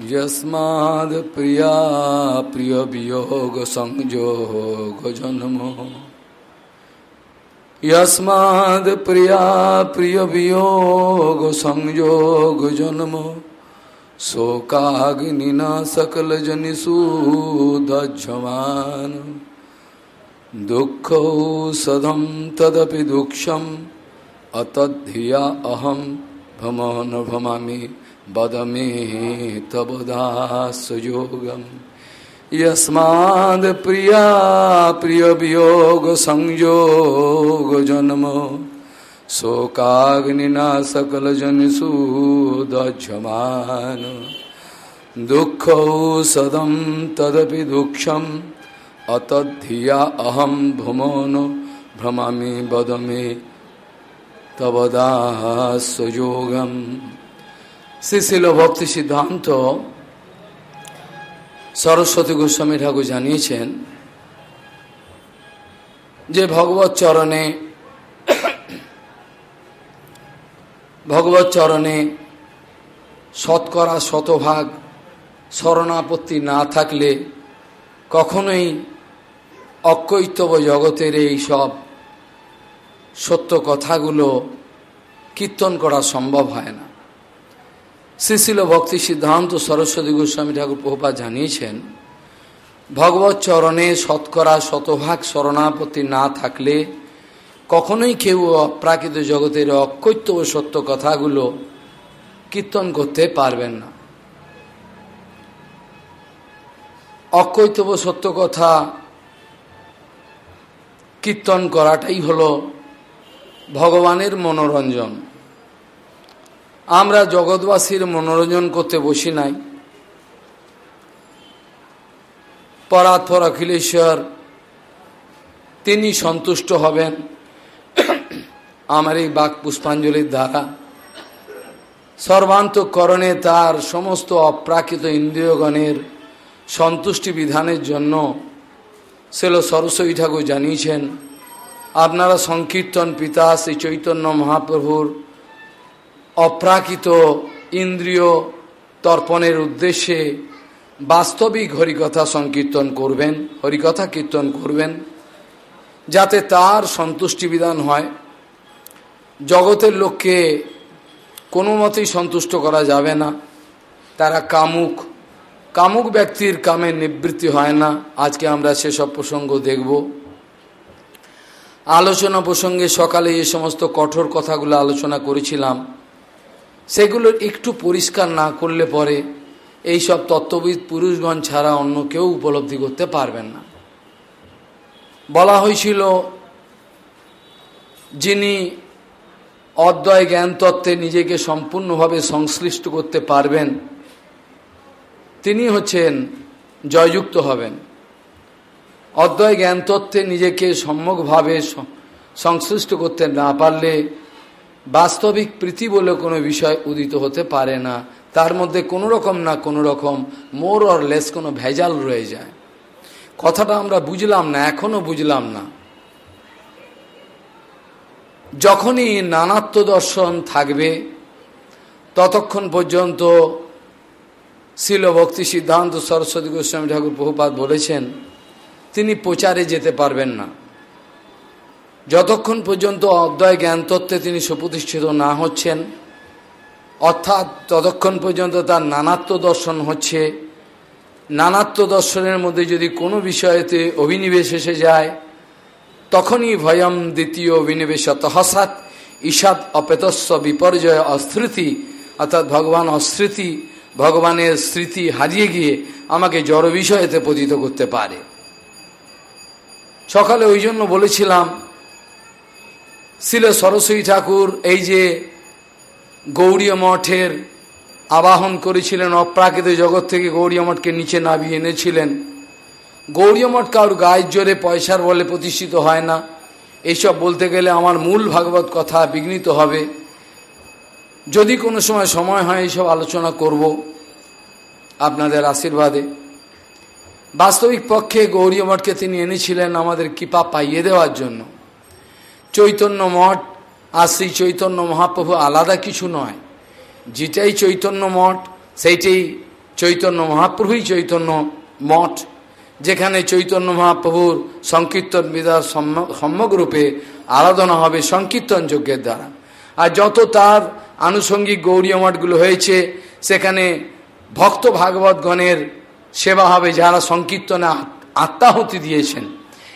यस्माद् प्रिया प्रिय प्रियवियोगसंयोगजन्म यस्माद् प्रिया प्रियवियोगसंयोगजन्म शोकाग्निना सकलजनिषूदध्यमान् दुःखौषधं तदपि दुःखम् अतद्धिया अहं भमो न भमामि। वद मे तव दासयोगम् यस्माद् प्रिया प्रियवियोगसंयोगजन्म शोकाग्निना सकलजनिषूदध्यमान् दुःखौषधं तदपि दुःखम् अतद्धिया अहं भुमो न भ्रमामि वद मे तव दासयोगम् শ্রীশিল ভক্তি সিদ্ধান্ত সরস্বতী গোস্বামী ঠাকুর জানিয়েছেন যে ভগবত চরণে ভগবত চরণে শতকরা শতভাগ শরণাপত্তি না থাকলে কখনোই অকৈতব জগতের এই সব সত্য কথাগুলো কীর্তন করা সম্ভব হয় না। শ্রীশিল ভক্তি সিদ্ধান্ত সরস্বতী গোস্বামী ঠাকুর প্রভা জানিয়েছেন ভগবত চরণে শতকরা শতভাগ শরণাপত্তি না থাকলে কখনোই কেউ অপ্রাকৃত জগতের অকৈত্য ও সত্য কথাগুলো কীর্তন করতে পারবেন না। অকৈতব সত্য কথা কীর্তন করাটাই হলো ভগবানের মনোরঞ্জন। আমরা জগৎবাসীর মনোরঞ্জন করতে বসি নাই। পরাৎপর অখিলেশ্বর, তিনি সন্তুষ্ট হবেন আমার এই বাক পুষ্পাঞ্জলির দ্বারা। সর্বান্তকরণে তার সমস্ত অপ্রাকৃত ইন্দ্রিয়গণের সন্তুষ্টি বিধানের জন্য সেল সরস্বতী ঠাকুর জানিয়েছেন, আপনারা সংকীর্তন পিতা শ্রী চৈতন্য মহাপ্রভুর অপ্রাকৃত ইন্দ্রিয় তর্পণের উদ্দেশ্যে বাস্তবিক হরিকথা সংকীর্তন করবেন, হরিকথা কীর্তন করবেন, যাতে তার সন্তুষ্টি বিধান হয়। জগতের লোককে কোনো মতেই সন্তুষ্ট করা যাবে না। তারা কামুক। কামুক ব্যক্তির কামের নিবৃত্তি হয় না। আজকে আমরা সেসব প্রসঙ্গ দেখব। আলোচনা প্রসঙ্গে সকালে এই সমস্ত কঠোর কথাগুলো আলোচনা করেছিলাম। সেগুলোর একটু পরিষ্কার না করলে পরে এই সব তত্ত্ববিদ পুরুষগণ ছাড়া অন্য কেউ উপলব্ধি করতে পারবেন না। বলা হয়েছিল, যিনি অদ্বয় জ্ঞান তত্ত্বে নিজেকে সম্পূর্ণভাবে সংশ্লিষ্ট করতে পারবেন, তিনি হচ্ছেন জয়যুক্ত হবেন। অদ্বয় জ্ঞান তত্ত্বে নিজেকে সম্যকভাবে সংশ্লিষ্ট করতে না পারলে বাস্তবিক প্রীতি বলে কোনো বিষয় উদিত হতে পারে না। তার মধ্যে কোনো রকম না কোনো রকম মোর অর লেস কোনো ভেজাল রয়ে যায়। কথাটা আমরা বুঝলাম না, এখনও বুঝলাম না। যখনই নানাত্ম দর্শন থাকবে, ততক্ষণ পর্যন্ত শিল ভক্তি সিদ্ধান্ত সরস্বতী গোস্বামী ঠাকুর বহুপাত বলেছেন, তিনি প্রচারে যেতে পারবেন না। যতক্ষণ পর্যন্ত অদ্বয় জ্ঞান তত্ত্বে তিনি সুপ্রতিষ্ঠিত না হচ্ছেন, অর্থাৎ ততক্ষণ পর্যন্ত তার নানাত্ম দর্শন হচ্ছে নানাত্ম দর্শনের মধ্যে যদি কোনো বিষয়েতে অভিনিবেশ এসে যায়, তখনই ভয়ম দ্বিতীয় অভিনিবেশ তহসাত ঈশাদ অপেতস্ব বিপর্যয় অস্মৃতি অর্থাৎ ভগবান অস্মৃতি ভগবানের স্মৃতি হারিয়ে গিয়ে আমাকে জড় বিষয়েতে পতিত করতে পারে। সকালে ওই জন্য বলেছিলাম শিল সরস্বতী ঠাকুর এই যে গৌরীয় মঠের আবাহন করেছিলেন, অপ্রাকৃত জগৎ থেকে গৌরীয় মঠকে নিচে নামিয়ে এনেছিলেন। গৌরীয় মঠ কারোর গায়ের জোরে পয়সার বলে প্রতিষ্ঠিত হয় না। এইসব বলতে গেলে আমার মূল ভাগবত কথা বিঘ্নিত হবে। যদি কোনো সময় সময় হয়, এইসব আলোচনা করব আপনাদের আশীর্বাদে। বাস্তবিক পক্ষে গৌরীয় মঠকে তিনি এনেছিলেন আমাদের কৃপা পাইয়ে দেওয়ার জন্য। চৈতন্য মঠ আর শ্রী চৈতন্য মহাপ্রভু আলাদা কিছু নয়। যেটাই চৈতন্য মঠ, সেইটাই চৈতন্য মহাপ্রভুই চৈতন্য মঠ, যেখানে চৈতন্য মহাপ্রভুর সংকীর্তন বিদার সম্যক রূপে আরাধনা হবে সংকীর্তন যজ্ঞের দ্বারা। আর যত তার আনুষঙ্গিক গৌরীয় মঠগুলো হয়েছে, সেখানে ভক্ত ভাগবতগণের সেবা হবে যারা সংকীর্তনে আত্মাহুতি দিয়েছেন।